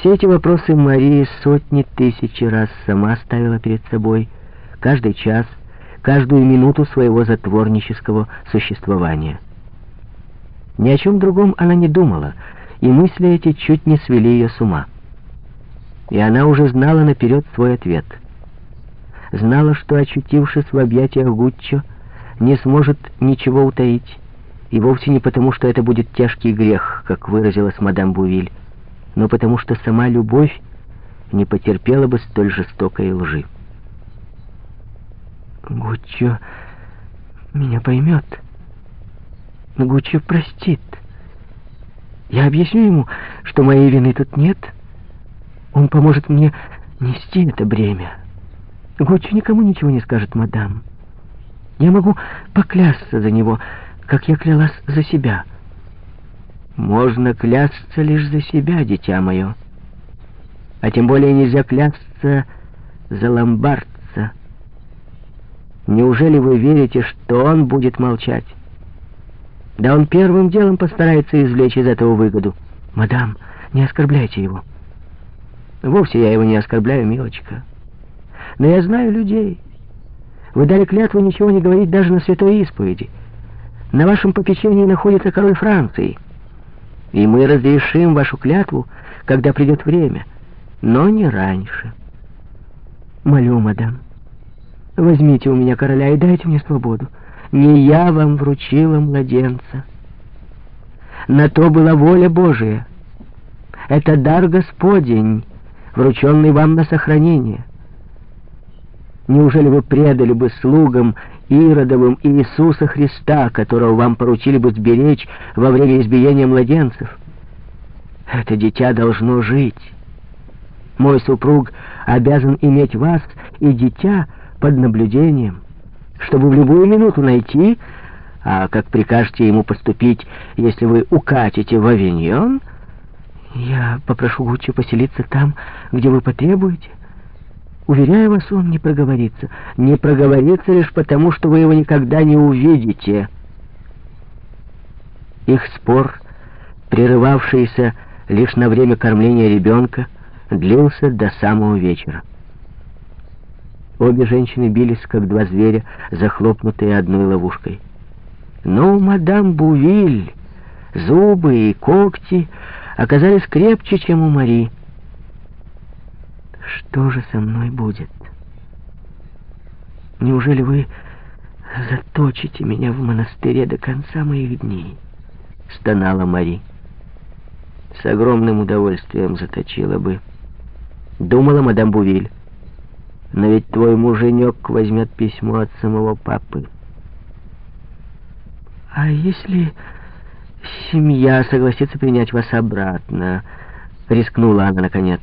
Все эти вопросы Мария сотни тысячи раз сама ставила перед собой, каждый час, каждую минуту своего затворнического существования. Ни о чем другом она не думала, и мысли эти чуть не свели ее с ума. И она уже знала наперед свой ответ. Знала, что, очутившись в объятиях Гуччо, не сможет ничего утаить, и вовсе не потому, что это будет тяжкий грех, как выразилась мадам Бувиль, но потому что сама любовь не потерпела бы столь жестокой лжи. Гуччо меня поймет. Гуччо простит. Я объясню ему, что моей вины тут нет. Он поможет мне нести это бремя. Гуччо никому ничего не скажет, мадам. Я могу поклясться за него, как я клялась за себя. Можно клясться лишь за себя, дитя мое. А тем более нельзя клясться за ломбардца. Неужели вы верите, что он будет молчать? Да он первым делом постарается извлечь из этого выгоду. Мадам, не оскорбляйте его. Вовсе я его не оскорбляю, милочка. Но я знаю людей. Вы дали клятву ничего не говорить даже на святой исповеди. На вашем попечении находится король Франции. И мы разрешим вашу клятву, когда придет время, но не раньше. Молю, мадам, возьмите у меня короля и дайте мне свободу. Не я вам вручила младенца. На то была воля Божия. Это дар Господень, врученный вам на сохранение. Неужели вы предали бы слугам Иродовым Иисуса Христа, которого вам поручили бы сберечь во время избиения младенцев? Это дитя должно жить. Мой супруг обязан иметь вас и дитя под наблюдением, чтобы в любую минуту найти, а как прикажете ему поступить, если вы укатите в Авиньон, я попрошу Гуччи поселиться там, где вы потребуете. Уверяю вас, он не проговорится. Не проговорится лишь потому, что вы его никогда не увидите. Их спор, прерывавшийся лишь на время кормления ребенка, длился до самого вечера. Обе женщины бились, как два зверя, захлопнутые одной ловушкой. Но у мадам Бувиль зубы и когти оказались крепче, чем у Мари. Что же со мной будет? Неужели вы заточите меня в монастыре до конца моих дней? Стонала Мари. С огромным удовольствием заточила бы. Думала мадам Бувиль. Но ведь твой муженек возьмет письмо от самого папы. А если семья согласится принять вас обратно? Рискнула она наконец.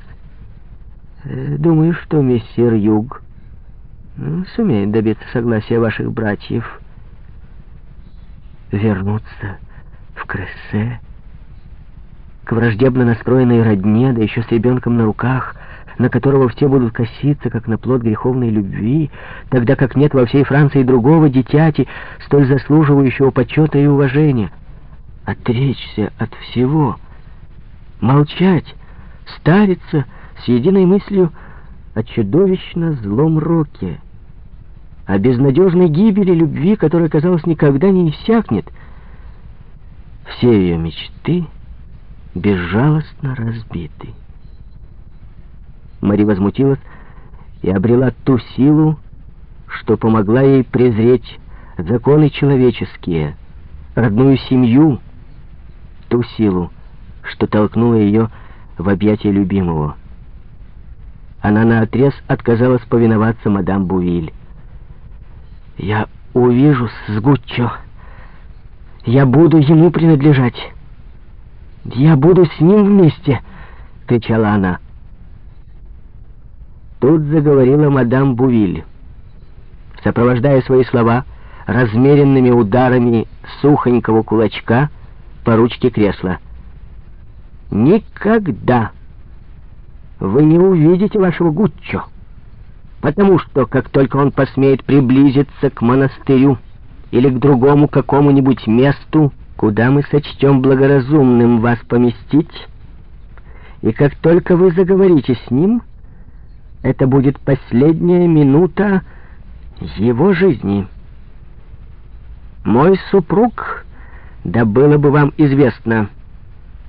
Думаю, что мессир Юг ну, сумеет добиться согласия ваших братьев вернуться в Крессе, к враждебно настроенной родне, да еще с ребенком на руках, на которого все будут коситься, как на плод греховной любви, тогда как нет во всей Франции другого дитяти, столь заслуживающего почета и уважения. Отречься от всего, молчать, стариться — с единой мыслью о чудовищно злом роке, о безнадежной гибели любви, которая, казалось, никогда не иссякнет. Все ее мечты безжалостно разбиты. Мари возмутилась и обрела ту силу, что помогла ей презреть законы человеческие, родную семью, ту силу, что толкнула ее в объятия любимого. Она наотрез отказалась повиноваться мадам Бувиль. «Я увижу с Гуччо. Я буду ему принадлежать. Я буду с ним вместе!» — кричала она. Тут заговорила мадам Бувиль. Сопровождая свои слова размеренными ударами сухонького кулачка по ручке кресла. «Никогда!» Вы не увидите вашего Гуччо, потому что, как только он посмеет приблизиться к монастырю или к другому какому-нибудь месту, куда мы сочтем благоразумным вас поместить, И как только вы заговорите с ним, это будет последняя минута его жизни. Мой супруг, да было бы вам известно,